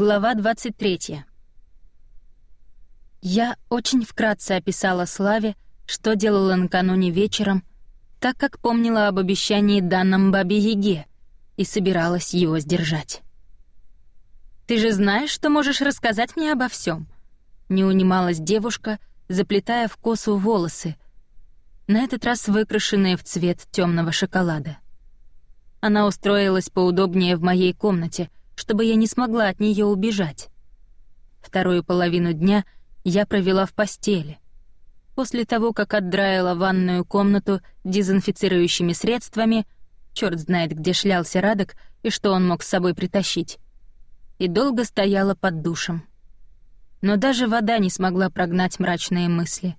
Глава 23. Я очень вкратце описала Славе, что делала накануне вечером, так как помнила об обещании данном Бабе-Яге и собиралась его сдержать. «Ты же знаешь, что можешь рассказать мне обо всем. не унималась девушка, заплетая в косу волосы, на этот раз выкрашенные в цвет темного шоколада. Она устроилась поудобнее в моей комнате — чтобы я не смогла от нее убежать. Вторую половину дня я провела в постели. После того, как отдраила ванную комнату дезинфицирующими средствами, черт знает, где шлялся Радок и что он мог с собой притащить, и долго стояла под душем. Но даже вода не смогла прогнать мрачные мысли.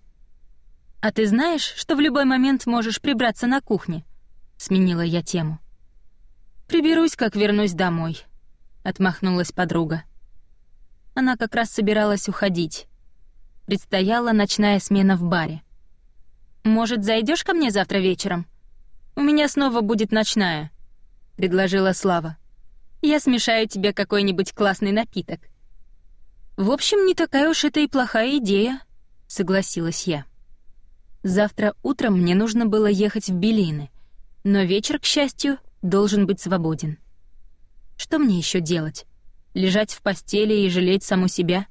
«А ты знаешь, что в любой момент можешь прибраться на кухне?» — сменила я тему. «Приберусь, как вернусь домой», — отмахнулась подруга. Она как раз собиралась уходить. Предстояла ночная смена в баре. «Может, зайдешь ко мне завтра вечером? У меня снова будет ночная», — предложила Слава. «Я смешаю тебе какой-нибудь классный напиток». «В общем, не такая уж это и плохая идея», — согласилась я. Завтра утром мне нужно было ехать в Белины, но вечер, к счастью, должен быть свободен. Что мне еще делать? Лежать в постели и жалеть саму себя?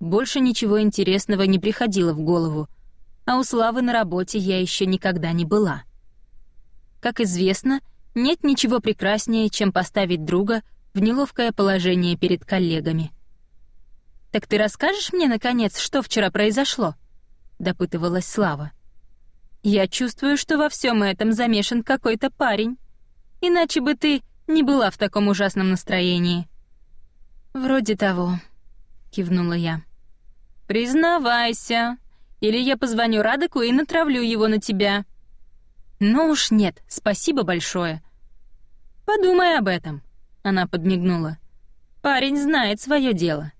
Больше ничего интересного не приходило в голову, а у Славы на работе я еще никогда не была. Как известно, нет ничего прекраснее, чем поставить друга в неловкое положение перед коллегами. «Так ты расскажешь мне, наконец, что вчера произошло?» — допытывалась Слава. «Я чувствую, что во всем этом замешан какой-то парень. Иначе бы ты не была в таком ужасном настроении. Вроде того, кивнула я. Признавайся, или я позвоню Радоку и натравлю его на тебя. Ну уж нет, спасибо большое. Подумай об этом, она подмигнула. Парень знает свое дело.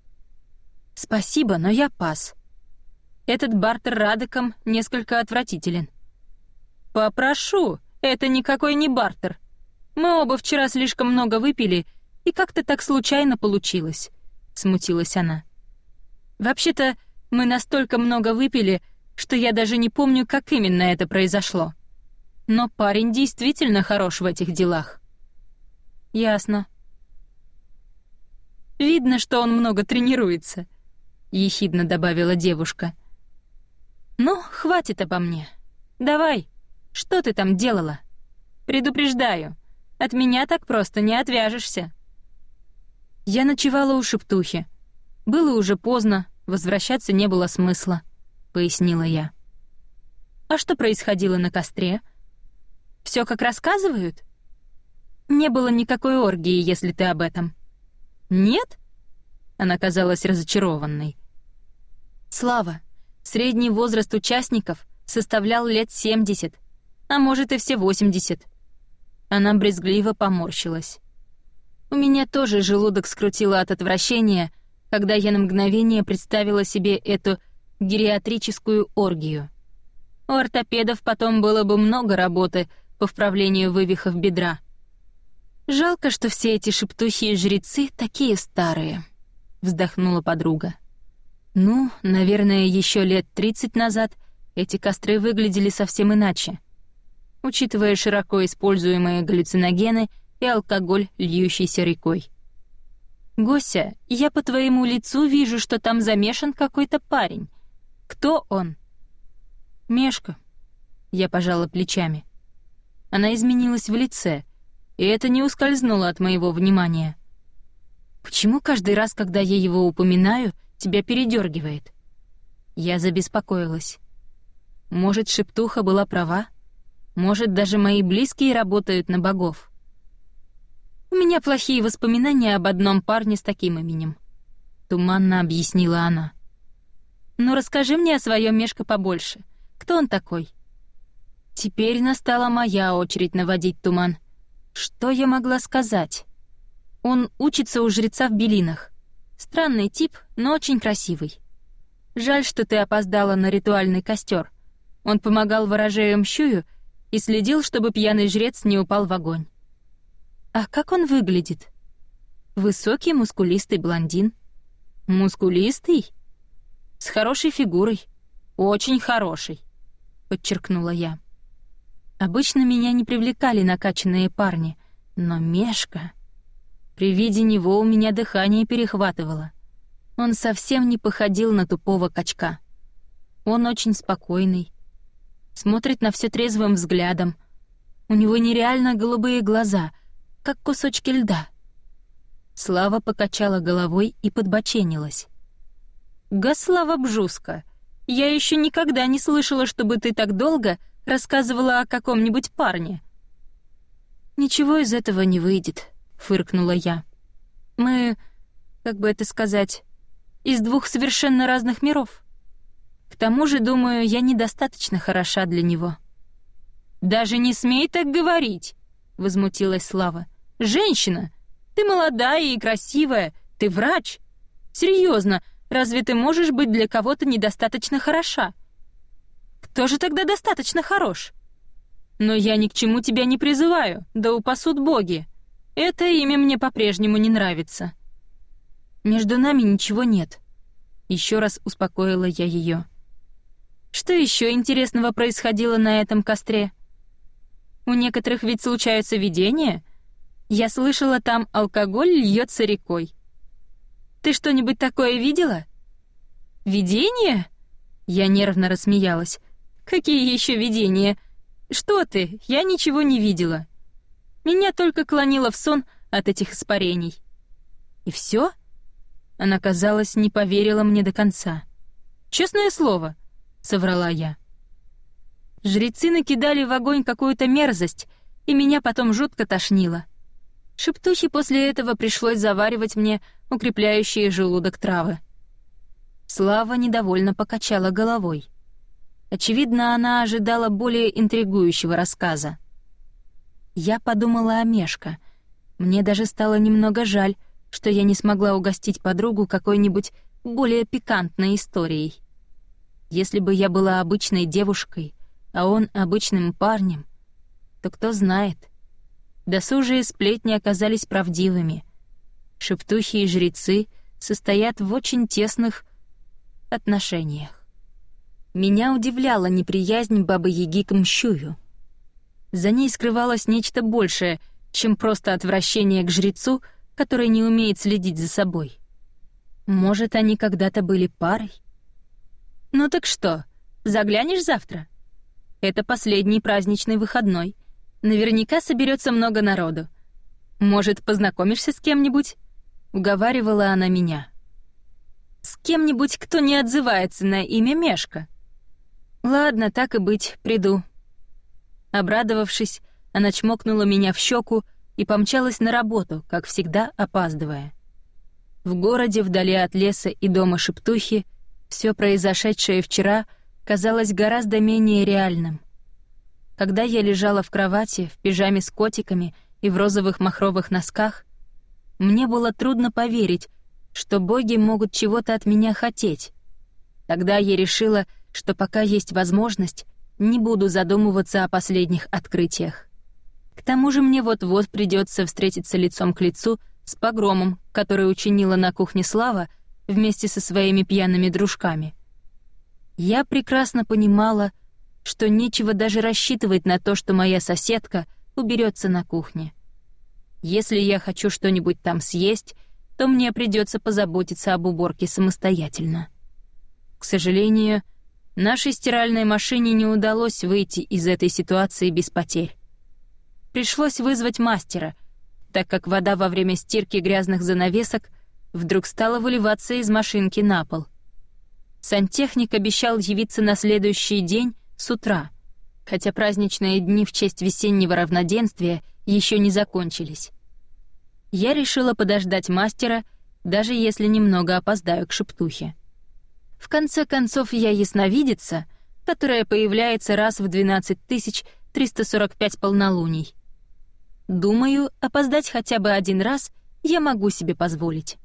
Спасибо, но я пас. Этот бартер Радоком несколько отвратителен. Попрошу, это никакой не бартер. Мы оба вчера слишком много выпили, и как-то так случайно получилось», — смутилась она. «Вообще-то мы настолько много выпили, что я даже не помню, как именно это произошло. Но парень действительно хорош в этих делах». «Ясно». «Видно, что он много тренируется», — ехидно добавила девушка. «Ну, хватит обо мне. Давай, что ты там делала? Предупреждаю, от меня так просто не отвяжешься». Я ночевала у шептухи. Было уже поздно, возвращаться не было смысла, пояснила я. А что происходило на костре? Все как рассказывают? Не было никакой оргии, если ты об этом. Нет? Она казалась разочарованной. Слава, средний возраст участников составлял лет 70, а может и все 80. Она брезгливо поморщилась. У меня тоже желудок скрутило от отвращения, когда я на мгновение представила себе эту гериатрическую оргию. У ортопедов потом было бы много работы по вправлению вывихов бедра. Жалко, что все эти шептухи и жрецы такие старые, вздохнула подруга. Ну, наверное, еще лет 30 назад эти костры выглядели совсем иначе учитывая широко используемые галлюциногены и алкоголь, льющийся рекой. «Гося, я по твоему лицу вижу, что там замешан какой-то парень. Кто он?» «Мешка», — я пожала плечами. Она изменилась в лице, и это не ускользнуло от моего внимания. «Почему каждый раз, когда я его упоминаю, тебя передергивает? Я забеспокоилась. Может, шептуха была права? Может, даже мои близкие работают на богов. У меня плохие воспоминания об одном парне с таким именем. Туманно объяснила она. Ну расскажи мне о своем Мешка побольше. Кто он такой? Теперь настала моя очередь наводить туман. Что я могла сказать? Он учится у жреца в Белинах. Странный тип, но очень красивый. Жаль, что ты опоздала на ритуальный костер. Он помогал ворожею Мщую — и следил, чтобы пьяный жрец не упал в огонь. А как он выглядит? Высокий, мускулистый блондин. Мускулистый? С хорошей фигурой. Очень хороший, подчеркнула я. Обычно меня не привлекали накачанные парни, но Мешка... При виде него у меня дыхание перехватывало. Он совсем не походил на тупого качка. Он очень спокойный, смотрит на все трезвым взглядом. У него нереально голубые глаза, как кусочки льда. Слава покачала головой и подбоченилась. «Гаслава Бжуска, я еще никогда не слышала, чтобы ты так долго рассказывала о каком-нибудь парне». «Ничего из этого не выйдет», — фыркнула я. «Мы, как бы это сказать, из двух совершенно разных миров. К тому же, думаю, я недостаточно хороша для него». «Даже не смей так говорить!» — возмутилась Слава. «Женщина! Ты молодая и красивая, ты врач. Серьезно, разве ты можешь быть для кого-то недостаточно хороша? Кто же тогда достаточно хорош? Но я ни к чему тебя не призываю, да упасут боги. Это имя мне по-прежнему не нравится. Между нами ничего нет. Еще раз успокоила я ее. Что еще интересного происходило на этом костре? У некоторых ведь случаются видения. Я слышала, там алкоголь льется рекой. Ты что-нибудь такое видела? Видение? Я нервно рассмеялась. Какие еще видения? Что ты? Я ничего не видела. Меня только клонило в сон от этих испарений. И все? Она, казалось, не поверила мне до конца. «Честное слово», — соврала я. Жрецы накидали в огонь какую-то мерзость, и меня потом жутко тошнило. Шептухи после этого пришлось заваривать мне укрепляющие желудок травы. Слава недовольно покачала головой. Очевидно, она ожидала более интригующего рассказа. Я подумала о Мешка. Мне даже стало немного жаль, что я не смогла угостить подругу какой-нибудь более пикантной историей. Если бы я была обычной девушкой, а он обычным парнем, то кто знает. Досужие сплетни оказались правдивыми. Шептухи и жрецы состоят в очень тесных отношениях. Меня удивляла неприязнь Бабы-Яги к Мщую. За ней скрывалось нечто большее, чем просто отвращение к жрецу — который не умеет следить за собой. Может, они когда-то были парой? Ну так что, заглянешь завтра? Это последний праздничный выходной. Наверняка соберется много народу. Может, познакомишься с кем-нибудь? Уговаривала она меня. С кем-нибудь, кто не отзывается на имя Мешка. Ладно, так и быть, приду. Обрадовавшись, она чмокнула меня в щеку и помчалась на работу, как всегда опаздывая. В городе, вдали от леса и дома Шептухи, все произошедшее вчера казалось гораздо менее реальным. Когда я лежала в кровати, в пижаме с котиками и в розовых махровых носках, мне было трудно поверить, что боги могут чего-то от меня хотеть. Тогда я решила, что пока есть возможность, не буду задумываться о последних открытиях. К тому же мне вот-вот придется встретиться лицом к лицу с погромом, который учинила на кухне Слава вместе со своими пьяными дружками. Я прекрасно понимала, что нечего даже рассчитывать на то, что моя соседка уберется на кухне. Если я хочу что-нибудь там съесть, то мне придется позаботиться об уборке самостоятельно. К сожалению, нашей стиральной машине не удалось выйти из этой ситуации без потерь. Пришлось вызвать мастера, так как вода во время стирки грязных занавесок вдруг стала выливаться из машинки на пол. Сантехник обещал явиться на следующий день с утра, хотя праздничные дни в честь весеннего равноденствия еще не закончились. Я решила подождать мастера, даже если немного опоздаю к шептухе. В конце концов, я ясновидица, которая появляется раз в 12 345 полнолуний. Думаю, опоздать хотя бы один раз я могу себе позволить.